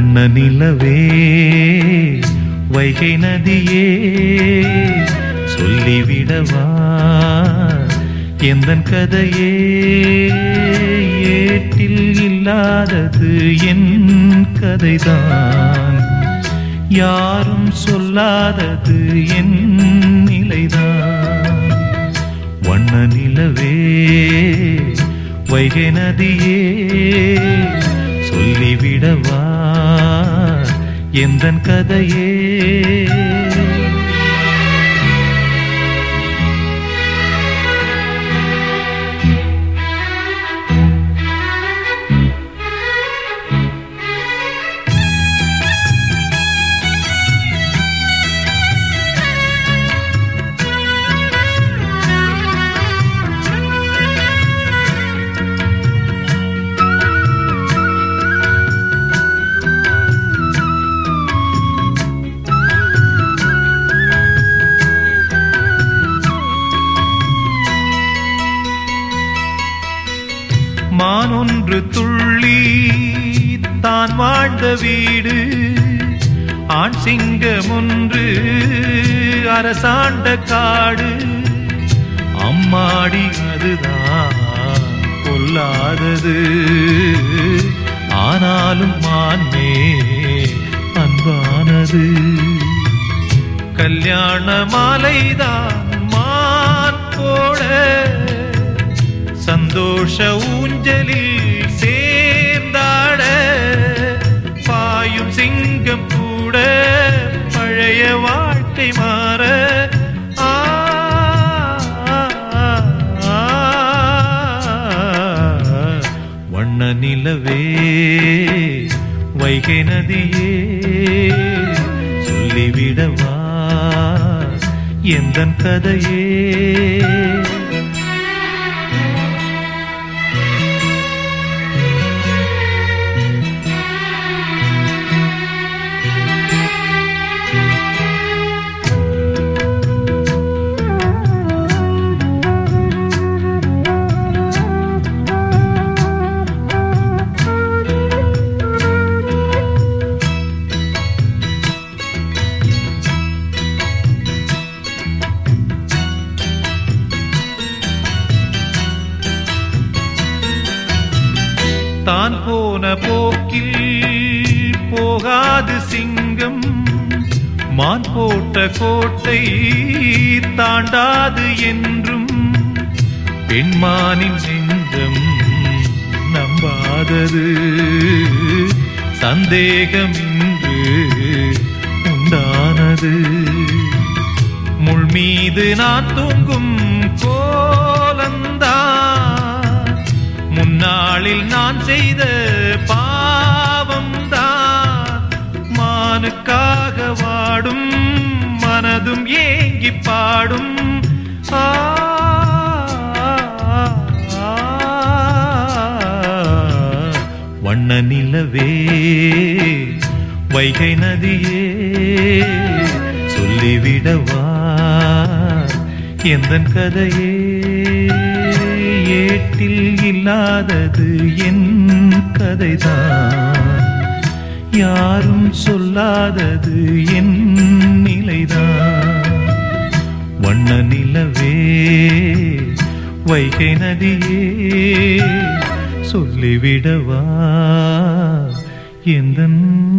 வண்ண நிலவே வைகை நதியே சொல்லிவிடவா எந்த கதையே? ஏட்டில் இல்லாதது என் கதைதான். யாரும் சொல்லாதது என் நிலைதான். வண்ண நிலவே வைகை நதியே சொல்லிவிடவா எந்தன் கதையே? மானொன்று துள்ளி தான் வாழ்ந்த வீடு. ஆண் சிங்கம் ஒன்று அரசாண்ட காடு. அம்மாடி அதுதான் கொல்லாதது ஆனாலும் மான்மே அன்பானது. கல்யாண மாலைதான் மான் போட சந்தோஷ ஊஞ்சலில் சேர்ந்தாட பாயும் சிங்கம் கூட பழைய வாழ்க்கை மாற. வண்ண நிலவே வைகை நதியே சொல்லிவிடவா எந்த கதையே? தான் போன போக்கில் போகாது சிங்கம். மான் போட்ட கோட்டை தாண்டாது என்றும். பெண்மானின் சிங்கம் நம்பாதது. சந்தேகம் இன்று உண்டானது. முள் மீது நான் தூங்கும் கோலந்தான் முன்னாளில் நான் செய்த பாவம் தான் மானுக்காக வாடும் மனதும் ஏங்கி பாடும். ஆ, வண்ண நிலவே வைகை நதியே சொல்லிவிடவா? எந்த கதையே ஏட்டில் இல்லாதது என் கதைதான். யாரும் சொல்லாதது என் நிலைதான். வண்ண நிலவே வைகை நதியே சொல்லிவிடவா? எந்தன்